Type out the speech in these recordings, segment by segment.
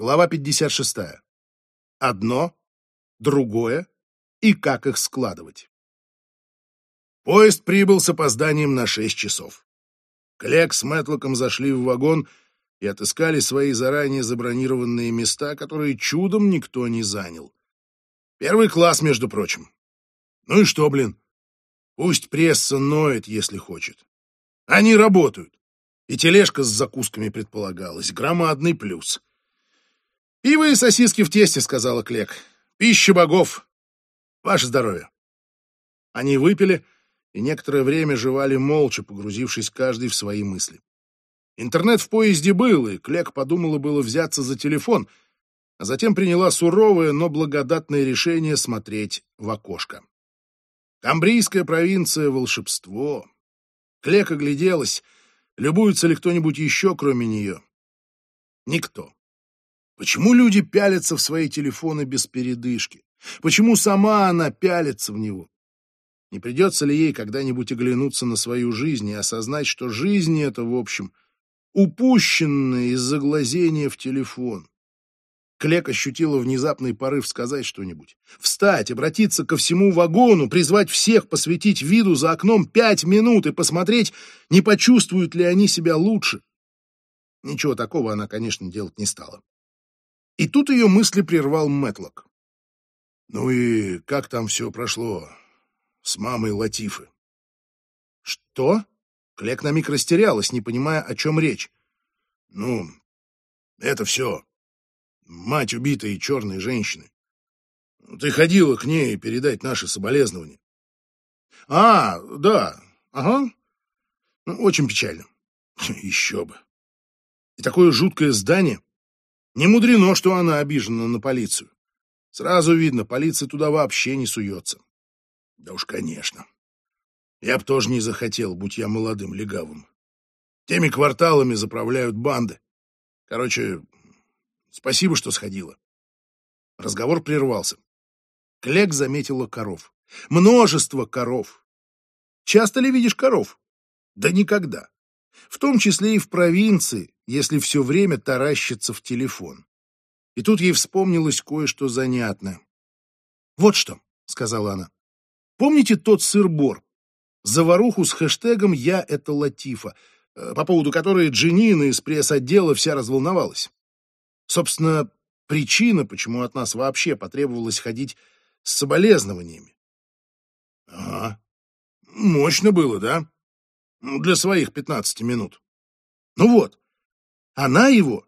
Глава 56. Одно, другое и как их складывать. Поезд прибыл с опозданием на 6 часов. Клек с Мэтлоком зашли в вагон и отыскали свои заранее забронированные места, которые чудом никто не занял. Первый класс, между прочим. Ну и что, блин? Пусть пресса ноет, если хочет. Они работают. И тележка с закусками предполагалась. Громадный плюс. «Пиво и сосиски в тесте», — сказала Клек. «Пища богов. Ваше здоровье». Они выпили и некоторое время жевали молча, погрузившись каждый в свои мысли. Интернет в поезде был, и Клек подумала было взяться за телефон, а затем приняла суровое, но благодатное решение смотреть в окошко. Камбрийская провинция — волшебство. Клек огляделась — Любуется ли кто-нибудь еще, кроме нее? Никто. Почему люди пялятся в свои телефоны без передышки? Почему сама она пялится в него? Не придется ли ей когда-нибудь оглянуться на свою жизнь и осознать, что жизнь это, в общем, упущенная из-за глазения в телефон? Клек ощутила внезапный порыв сказать что-нибудь. Встать, обратиться ко всему вагону, призвать всех посвятить виду за окном пять минут и посмотреть, не почувствуют ли они себя лучше. Ничего такого она, конечно, делать не стала. И тут ее мысли прервал Мэтлок. «Ну и как там все прошло с мамой Латифы?» «Что?» Клек на миг растерялась, не понимая, о чем речь. «Ну, это все мать убитой черной женщины. Ты ходила к ней передать наши соболезнования. А, да, ага. Ну, очень печально. Еще бы. И такое жуткое здание. Не мудрено, что она обижена на полицию. Сразу видно, полиция туда вообще не суется. Да уж, конечно. Я б тоже не захотел, будь я молодым легавым. Теми кварталами заправляют банды. Короче, Спасибо, что сходила. Разговор прервался. Клек заметила коров. Множество коров. Часто ли видишь коров? Да никогда. В том числе и в провинции, если все время таращится в телефон. И тут ей вспомнилось кое-что занятное. «Вот что», — сказала она. «Помните тот сыр-бор? Заваруху с хэштегом «Я — это Латифа», э, по поводу которой Джинина из пресс-отдела вся разволновалась? Собственно, причина, почему от нас вообще потребовалось ходить с соболезнованиями. Ага. Мощно было, да? Для своих пятнадцати минут. Ну вот, она его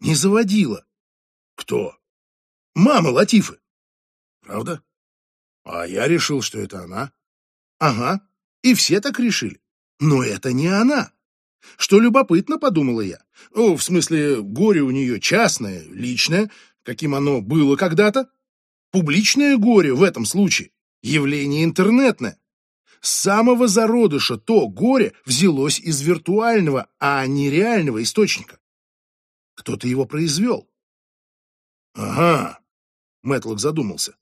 не заводила. Кто? Мама Латифы. Правда? А я решил, что это она. Ага, и все так решили. Но это не она. Что любопытно, подумала я. Ну, в смысле, горе у нее частное, личное, каким оно было когда-то. Публичное горе в этом случае — явление интернетное. С самого зародыша то горе взялось из виртуального, а не реального источника. Кто-то его произвел. Ага, Мэтлок задумался.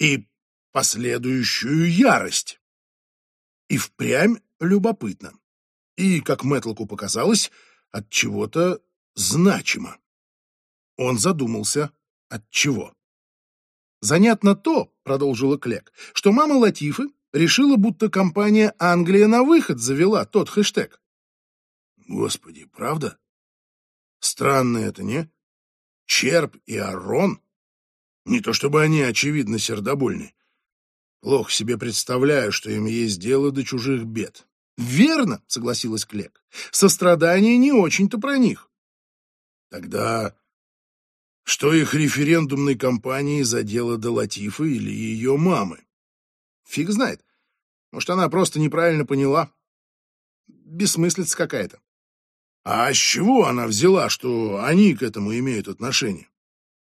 И последующую ярость. И впрямь любопытно и, как Мэтлоку показалось, от чего-то значимо. Он задумался, от чего. Занятно то, продолжила Клек, что мама Латифы решила, будто компания Англия на выход завела тот хэштег. Господи, правда? Странно это, не? Черп и Арон? Не то чтобы они, очевидно, сердобольны. Плохо себе представляю, что им есть дело до чужих бед. Верно, согласилась Клек. Сострадание не очень-то про них. Тогда что их референдумной кампании задело до Латифы или ее мамы? Фиг знает. Может, она просто неправильно поняла. Бессмыслица какая-то. А с чего она взяла, что они к этому имеют отношение?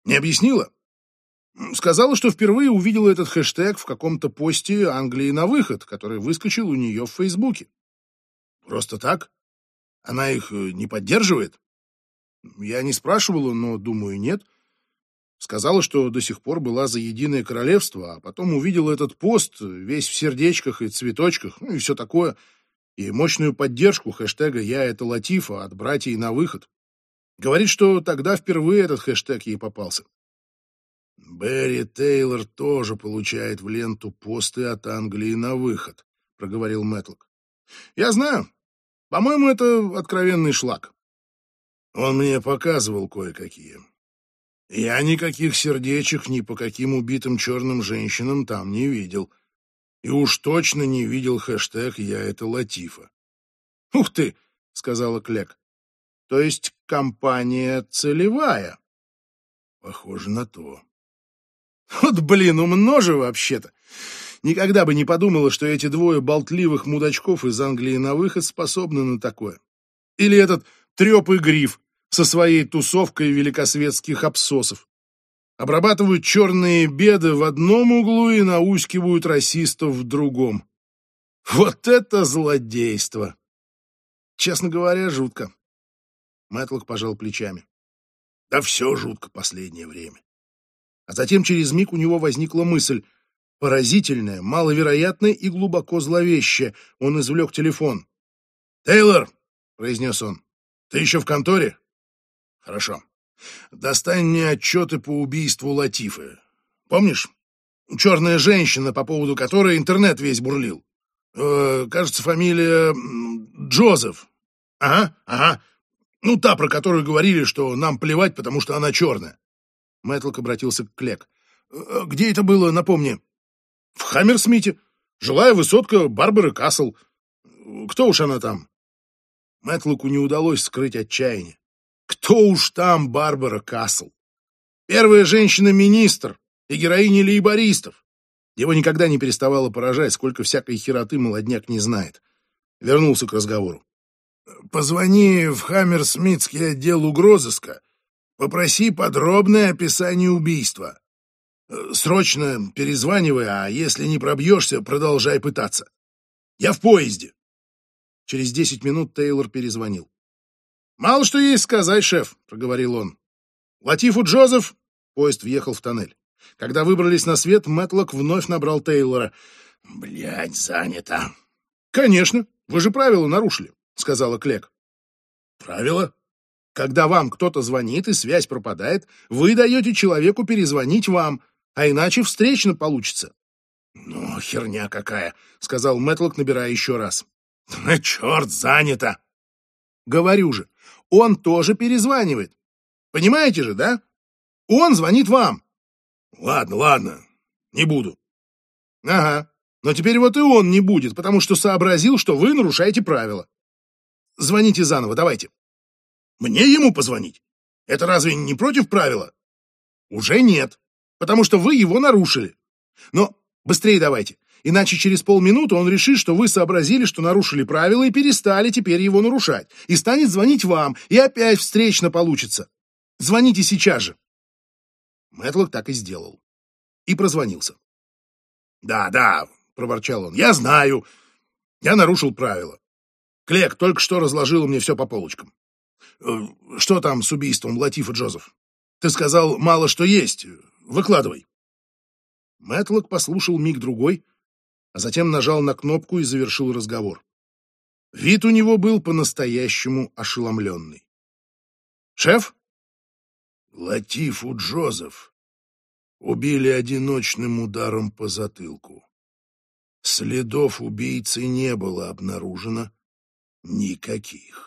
Не объяснила? Сказала, что впервые увидела этот хэштег в каком-то посте Англии на выход, который выскочил у нее в Фейсбуке. Просто так? Она их э, не поддерживает? Я не спрашивала, но, думаю, нет. Сказала, что до сих пор была за Единое Королевство, а потом увидела этот пост, весь в сердечках и цветочках, ну и все такое, и мощную поддержку хэштега «Я это Латифа» от братьев на выход. Говорит, что тогда впервые этот хэштег ей попался. Берри Тейлор тоже получает в ленту посты от Англии на выход, проговорил Мэтлок. Я знаю. По-моему, это откровенный шлак. Он мне показывал кое-какие. Я никаких сердечек ни по каким убитым черным женщинам там не видел. И уж точно не видел хэштег «Я это Латифа». «Ух ты!» — сказала Клек. «То есть компания целевая?» «Похоже на то». «Вот, блин, умно же вообще-то! Никогда бы не подумала, что эти двое болтливых мудачков из Англии на выход способны на такое. Или этот треп и гриф со своей тусовкой великосветских абсосов. Обрабатывают черные беды в одном углу и наускивают расистов в другом. Вот это злодейство! Честно говоря, жутко. Мэтлок пожал плечами. Да все жутко последнее время. А затем через миг у него возникла мысль. Поразительная, маловероятная и глубоко зловещая. Он извлек телефон. «Тейлор!» — произнес он. «Ты еще в конторе?» «Хорошо. Достань мне отчеты по убийству Латифы. Помнишь? Черная женщина, по поводу которой интернет весь бурлил. Э, кажется, фамилия Джозеф. Ага, ага. Ну, та, про которую говорили, что нам плевать, потому что она черная. Мэтлок обратился к Клек. «Э, «Где это было, напомни?» «В Хаммерсмите. Жилая высотка Барбары Касл. Кто уж она там?» Мэтлоку не удалось скрыть отчаяние. «Кто уж там Барбара Касл? Первая женщина-министр и героиня лейбористов. Его никогда не переставало поражать, сколько всякой хероты молодняк не знает. Вернулся к разговору. «Позвони в Хаммерсмитский отдел угрозыска. Попроси подробное описание убийства. Срочно перезванивай, а если не пробьешься, продолжай пытаться. Я в поезде». Через десять минут Тейлор перезвонил. «Мало что есть сказать, шеф», — проговорил он. «Латифу Джозеф...» Поезд въехал в тоннель. Когда выбрались на свет, Мэтлок вновь набрал Тейлора. «Блядь, занято». «Конечно, вы же правила нарушили», — сказала Клек. «Правила?» «Когда вам кто-то звонит и связь пропадает, вы даете человеку перезвонить вам, а иначе встречно получится». «Ну, херня какая», — сказал Мэтлок, набирая еще раз. «Черт, занято!» «Говорю же, он тоже перезванивает. Понимаете же, да? Он звонит вам. Ладно, ладно, не буду. Ага, но теперь вот и он не будет, потому что сообразил, что вы нарушаете правила. Звоните заново, давайте. Мне ему позвонить? Это разве не против правила? Уже нет, потому что вы его нарушили. Но быстрее давайте, иначе через полминуты он решит, что вы сообразили, что нарушили правила и перестали теперь его нарушать, и станет звонить вам, и опять встречно получится. Звоните сейчас же. Мэтлок так и сделал. И прозвонился. «Да, да», — проворчал он, — «я знаю. Я нарушил правила. Клек только что разложил мне все по полочкам. Э, что там с убийством Латифа Джозеф? Ты сказал, мало что есть. Выкладывай». Мэтлок послушал миг-другой, а затем нажал на кнопку и завершил разговор. Вид у него был по-настоящему ошеломленный. «Шеф?» Латифу Джозеф убили одиночным ударом по затылку. Следов убийцы не было обнаружено никаких.